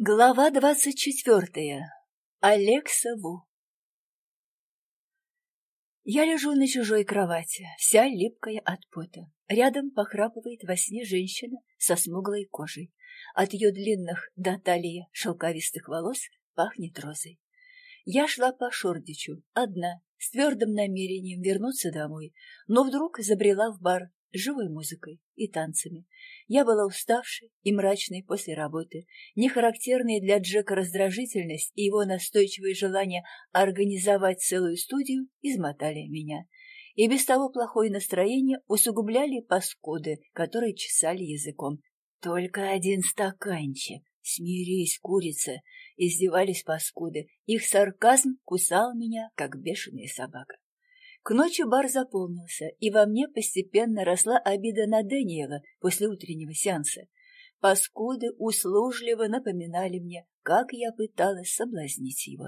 Глава двадцать четвертая. Алекса Ву. Я лежу на чужой кровати, вся липкая от пота. Рядом похрапывает во сне женщина со смуглой кожей. От ее длинных до талии шелковистых волос пахнет розой. Я шла по Шордичу, одна, с твердым намерением вернуться домой, но вдруг забрела в бар живой музыкой и танцами. Я была уставшей и мрачной после работы. Нехарактерные для Джека раздражительность и его настойчивое желание организовать целую студию измотали меня. И без того плохое настроение усугубляли паскуды, которые чесали языком. «Только один стаканчик. Смирись, курица!» Издевались паскуды. Их сарказм кусал меня, как бешеная собака. К ночи бар заполнился, и во мне постепенно росла обида на Дэниела после утреннего сеанса. Паскуды услужливо напоминали мне, как я пыталась соблазнить его.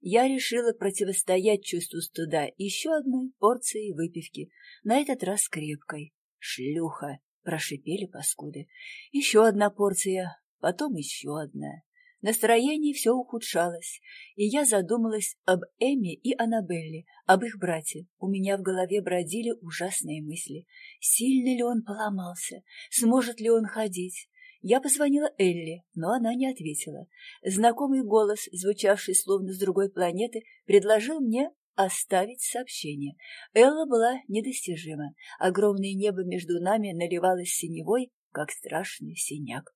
Я решила противостоять чувству стыда еще одной порцией выпивки, на этот раз крепкой. «Шлюха!» — прошипели паскуды. «Еще одна порция, потом еще одна». Настроение все ухудшалось, и я задумалась об Эми и Аннабелле, об их брате. У меня в голове бродили ужасные мысли. Сильно ли он поломался? Сможет ли он ходить? Я позвонила Элли, но она не ответила. Знакомый голос, звучавший словно с другой планеты, предложил мне оставить сообщение. Элла была недостижима. Огромное небо между нами наливалось синевой, как страшный синяк.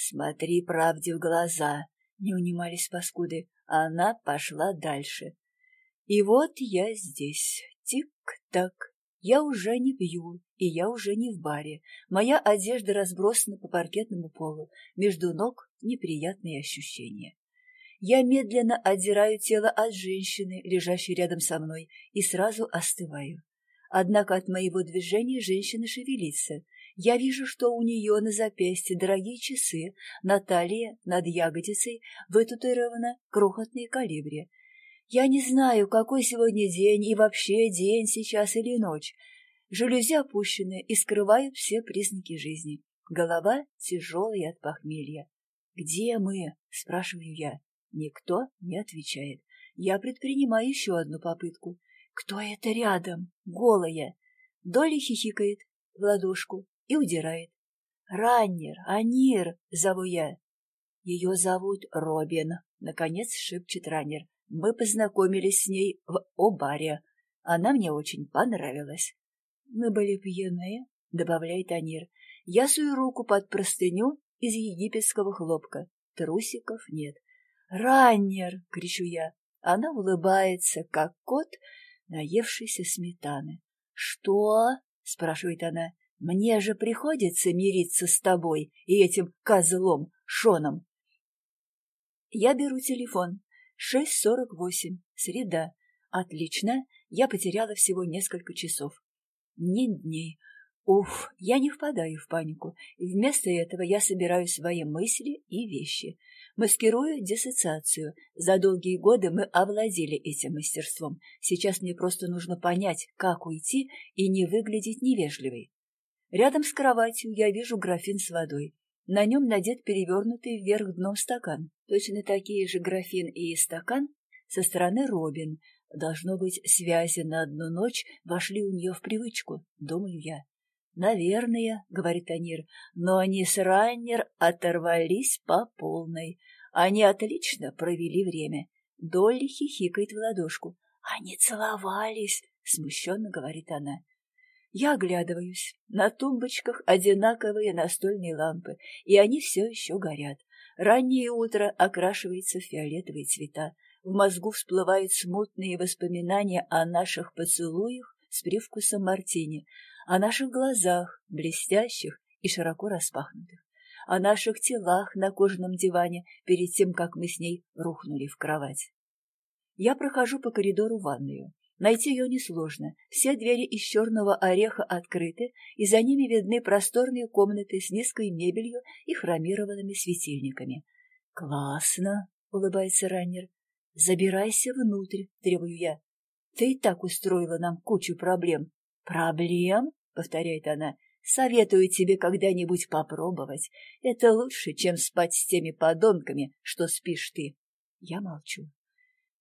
«Смотри правде в глаза!» — не унимались паскуды, она пошла дальше. И вот я здесь. Тик-так. Я уже не пью, и я уже не в баре. Моя одежда разбросана по паркетному полу. Между ног неприятные ощущения. Я медленно отдираю тело от женщины, лежащей рядом со мной, и сразу остываю. Однако от моего движения женщина шевелится. Я вижу, что у нее на запястье дорогие часы, на талии над ягодицей вытатуировано крохотные калибри. Я не знаю, какой сегодня день и вообще день сейчас или ночь. Жалюзи опущены и скрывают все признаки жизни. Голова тяжелая от похмелья. «Где мы?» — спрашиваю я. Никто не отвечает. Я предпринимаю еще одну попытку. «Кто это рядом? Голая?» Доля хихикает в ладошку и удирает. «Раннер, Анир!» — зову я. «Ее зовут Робин», — наконец шепчет Раннер. «Мы познакомились с ней в Обаре. Она мне очень понравилась». «Мы были пьяные», — добавляет Анир. «Я сую руку под простыню из египетского хлопка. Трусиков нет». «Раннер!» — кричу я. Она улыбается, как кот, наевшийся сметаны. «Что?» — спрашивает она. Мне же приходится мириться с тобой и этим козлом Шоном. Я беру телефон. 6.48. Среда. Отлично. Я потеряла всего несколько часов. Не дней. Уф, я не впадаю в панику. Вместо этого я собираю свои мысли и вещи. Маскирую диссоциацию. За долгие годы мы овладели этим мастерством. Сейчас мне просто нужно понять, как уйти и не выглядеть невежливой. Рядом с кроватью я вижу графин с водой. На нем надет перевернутый вверх дном стакан. Точно такие же графин и стакан со стороны Робин. Должно быть, связи на одну ночь вошли у нее в привычку, думаю я. «Наверное», — говорит Анир, — «но они с Райнер оторвались по полной. Они отлично провели время». Долли хихикает в ладошку. «Они целовались», — смущенно говорит она. Я оглядываюсь. На тумбочках одинаковые настольные лампы, и они все еще горят. Раннее утро окрашивается в фиолетовые цвета. В мозгу всплывают смутные воспоминания о наших поцелуях с привкусом мартини, о наших глазах, блестящих и широко распахнутых, о наших телах на кожаном диване перед тем, как мы с ней рухнули в кровать. Я прохожу по коридору в ванную. Найти ее несложно. Все двери из черного ореха открыты, и за ними видны просторные комнаты с низкой мебелью и хромированными светильниками. «Классно!» — улыбается раннер. «Забирайся внутрь», — требую я. «Ты и так устроила нам кучу проблем». «Проблем?» — повторяет она. Советую тебе когда-нибудь попробовать. Это лучше, чем спать с теми подонками, что спишь ты. Я молчу.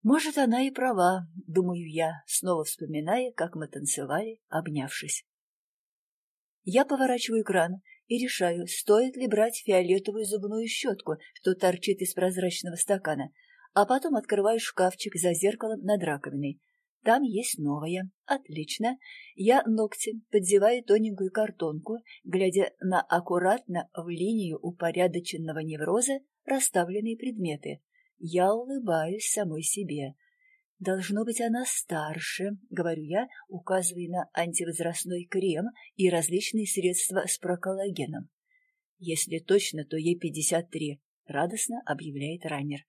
Может, она и права, думаю я, снова вспоминая, как мы танцевали, обнявшись. Я поворачиваю кран и решаю, стоит ли брать фиолетовую зубную щетку, что торчит из прозрачного стакана, а потом открываю шкафчик за зеркалом над раковиной. Там есть новая. Отлично. Я ногтем поддеваю тоненькую картонку, глядя на аккуратно в линию упорядоченного невроза расставленные предметы. Я улыбаюсь самой себе. Должно быть, она старше, говорю я, указывая на антивозрастной крем и различные средства с проколлагеном. Если точно, то ей пятьдесят три, радостно объявляет раннер.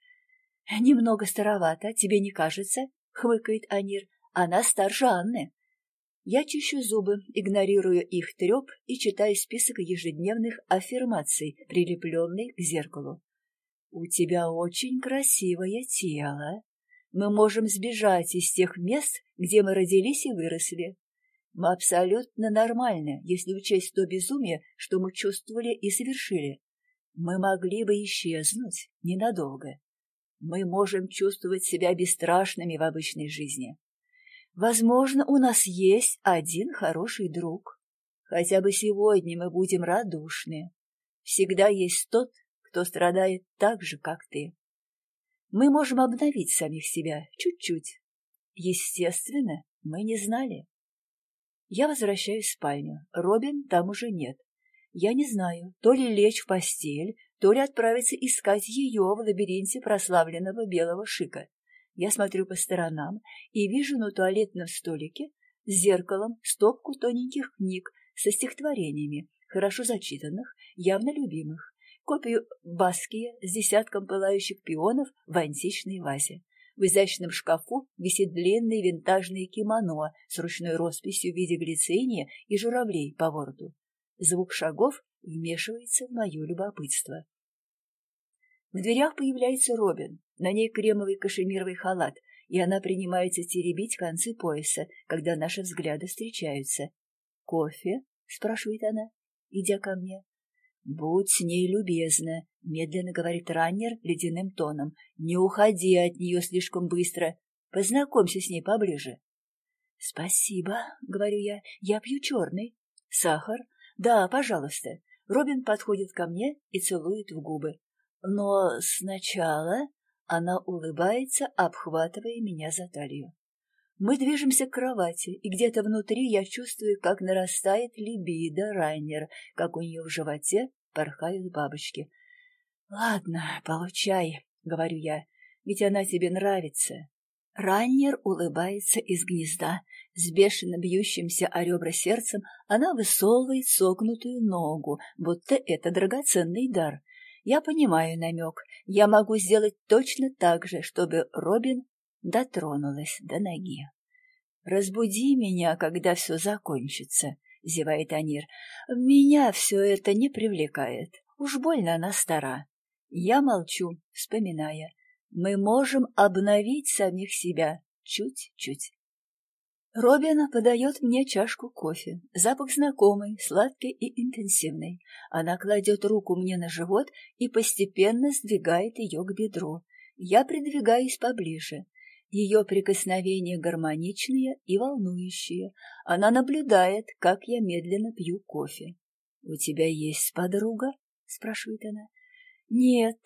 Немного старовато, тебе не кажется? хмыкает Анир. Она старше Анны. Я чищу зубы, игнорируя их треп и читаю список ежедневных аффирмаций, прилепленный к зеркалу. «У тебя очень красивое тело. Мы можем сбежать из тех мест, где мы родились и выросли. Мы абсолютно нормальны, если учесть то безумие, что мы чувствовали и совершили. Мы могли бы исчезнуть ненадолго. Мы можем чувствовать себя бесстрашными в обычной жизни. Возможно, у нас есть один хороший друг. Хотя бы сегодня мы будем радушны. Всегда есть тот, кто страдает так же, как ты. Мы можем обновить самих себя чуть-чуть. Естественно, мы не знали. Я возвращаюсь в спальню. Робин там уже нет. Я не знаю, то ли лечь в постель, то ли отправиться искать ее в лабиринте прославленного белого шика. Я смотрю по сторонам и вижу на туалетном столике с зеркалом стопку тоненьких книг со стихотворениями, хорошо зачитанных, явно любимых, копию Баския с десятком пылающих пионов в античной вазе. В изящном шкафу висит длинное винтажное кимоно с ручной росписью в виде глициния и журавлей по вороту. Звук шагов вмешивается в мое любопытство. В дверях появляется Робин. На ней кремовый кашемировый халат, и она принимается теребить концы пояса, когда наши взгляды встречаются. «Кофе?» — спрашивает она, идя ко мне. «Будь с ней любезна», — медленно говорит раннер ледяным тоном. «Не уходи от нее слишком быстро. Познакомься с ней поближе». «Спасибо», — говорю я, — «я пью черный». «Сахар?» «Да, пожалуйста». Робин подходит ко мне и целует в губы. Но сначала она улыбается, обхватывая меня за талию. Мы движемся к кровати, и где-то внутри я чувствую, как нарастает либидо Райнер, как у нее в животе порхают бабочки. «Ладно, получай», — говорю я, — «ведь она тебе нравится». Раннер улыбается из гнезда. С бешено бьющимся о ребра сердцем она высовывает согнутую ногу, будто это драгоценный дар. Я понимаю намек. Я могу сделать точно так же, чтобы Робин дотронулась до ноги. «Разбуди меня, когда все закончится», — зевает Анир. «Меня все это не привлекает. Уж больно она стара». Я молчу, вспоминая. Мы можем обновить самих себя чуть-чуть. Робин подает мне чашку кофе. Запах знакомый, сладкий и интенсивный. Она кладет руку мне на живот и постепенно сдвигает ее к бедру. Я придвигаюсь поближе. Ее прикосновения гармоничные и волнующие. Она наблюдает, как я медленно пью кофе. — У тебя есть подруга? — спрашивает она. — Нет.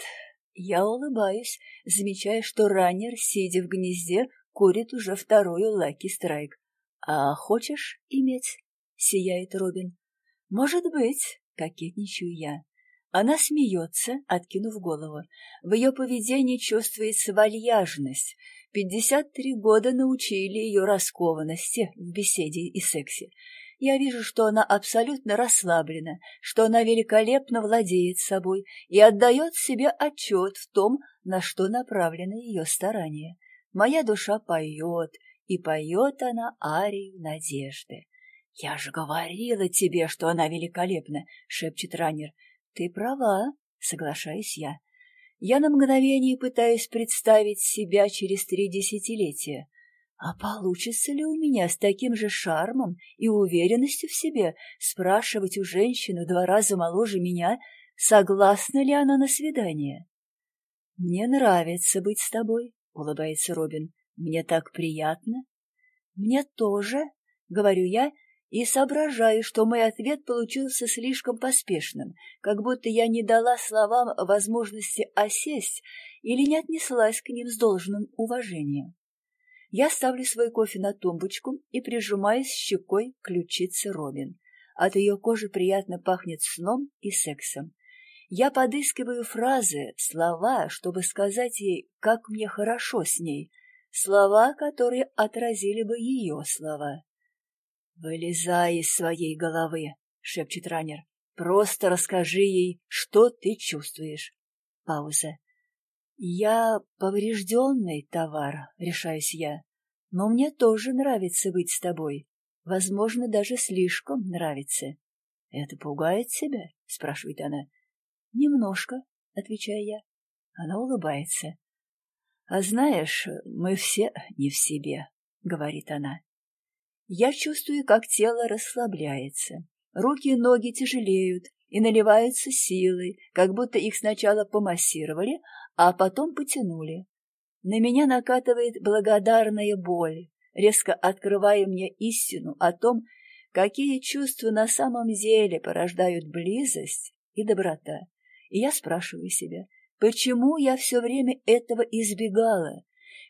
Я улыбаюсь, замечая, что раннер, сидя в гнезде, курит уже вторую лаки страйк. «А хочешь иметь?» — сияет Робин. «Может быть», — кокетничаю я. Она смеется, откинув голову. В ее поведении чувствуется вальяжность. Пятьдесят три года научили ее раскованности в беседе и сексе. Я вижу, что она абсолютно расслаблена, что она великолепно владеет собой и отдает себе отчет в том, на что направлены ее старания. Моя душа поет, и поет она арию надежды. — Я же говорила тебе, что она великолепна, — шепчет раннер. — Ты права, — соглашаюсь я. Я на мгновение пытаюсь представить себя через три десятилетия. А получится ли у меня с таким же шармом и уверенностью в себе спрашивать у женщины два раза моложе меня, согласна ли она на свидание? «Мне нравится быть с тобой», — улыбается Робин. «Мне так приятно». «Мне тоже», — говорю я, и соображаю, что мой ответ получился слишком поспешным, как будто я не дала словам возможности осесть или не отнеслась к ним с должным уважением. Я ставлю свой кофе на тумбочку и прижимаюсь щекой к ключице Робин. От ее кожи приятно пахнет сном и сексом. Я подыскиваю фразы, слова, чтобы сказать ей, как мне хорошо с ней, слова, которые отразили бы ее слова. «Вылезай из своей головы», — шепчет раннер. «Просто расскажи ей, что ты чувствуешь». Пауза. «Я поврежденный товар», — решаюсь я. «Но мне тоже нравится быть с тобой. Возможно, даже слишком нравится». «Это пугает тебя?» — спрашивает она. «Немножко», — отвечаю я. Она улыбается. «А знаешь, мы все не в себе», — говорит она. Я чувствую, как тело расслабляется. Руки и ноги тяжелеют и наливаются силой, как будто их сначала помассировали, а потом потянули. На меня накатывает благодарная боль, резко открывая мне истину о том, какие чувства на самом деле порождают близость и доброта. И я спрашиваю себя, почему я все время этого избегала?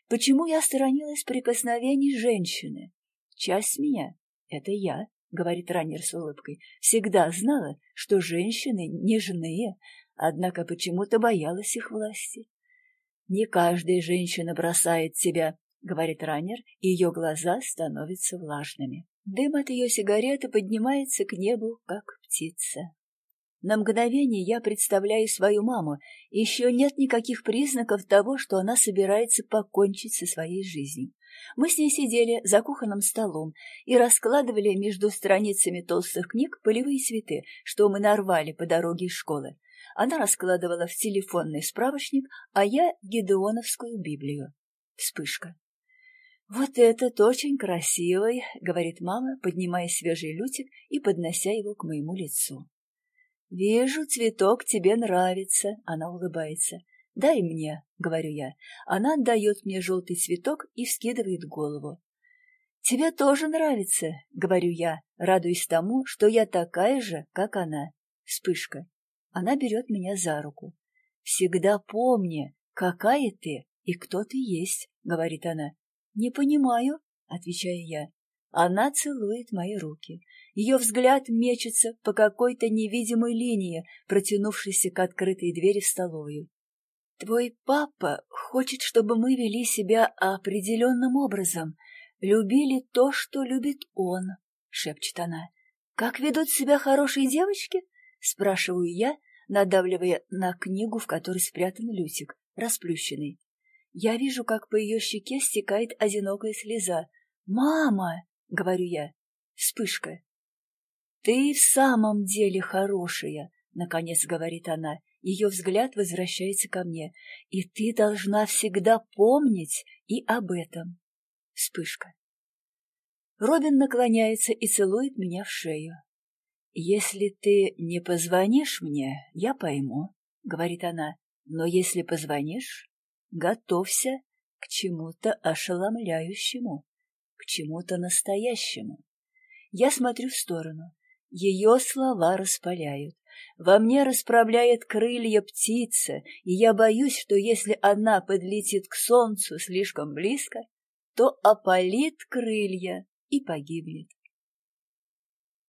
Почему я сторонилась прикосновений женщины? Часть меня — это я, — говорит раннер с улыбкой, — всегда знала, что женщины нежные, однако почему-то боялась их власти. Не каждая женщина бросает тебя, — говорит раннер, и ее глаза становятся влажными. Дым от ее сигареты поднимается к небу, как птица. На мгновение я представляю свою маму, еще нет никаких признаков того, что она собирается покончить со своей жизнью. Мы с ней сидели за кухонным столом и раскладывали между страницами толстых книг полевые цветы, что мы нарвали по дороге из школы. Она раскладывала в телефонный справочник, а я — Гедеоновскую Библию. Вспышка. «Вот этот очень красивый», — говорит мама, поднимая свежий лютик и поднося его к моему лицу. «Вижу, цветок тебе нравится», — она улыбается. «Дай мне», — говорю я. Она отдает мне желтый цветок и вскидывает голову. «Тебе тоже нравится», — говорю я, радуясь тому, что я такая же, как она. Вспышка. Она берет меня за руку. «Всегда помни, какая ты и кто ты есть», — говорит она. «Не понимаю», — отвечаю я. Она целует мои руки. Ее взгляд мечется по какой-то невидимой линии, протянувшейся к открытой двери в столовую. Твой папа хочет, чтобы мы вели себя определенным образом, любили то, что любит он, — шепчет она. — Как ведут себя хорошие девочки? — спрашиваю я, надавливая на книгу, в которой спрятан Лютик, расплющенный. Я вижу, как по ее щеке стекает одинокая слеза. «Мама!» — говорю я. Вспышка. «Ты в самом деле хорошая!» — наконец говорит она. Ее взгляд возвращается ко мне. И ты должна всегда помнить и об этом. Вспышка. Робин наклоняется и целует меня в шею. «Если ты не позвонишь мне, я пойму», — говорит она. «Но если позвонишь, готовься к чему-то ошеломляющему, к чему-то настоящему». Я смотрю в сторону. Ее слова распаляют. Во мне расправляет крылья птица, и я боюсь, что если она подлетит к солнцу слишком близко, то опалит крылья и погибнет.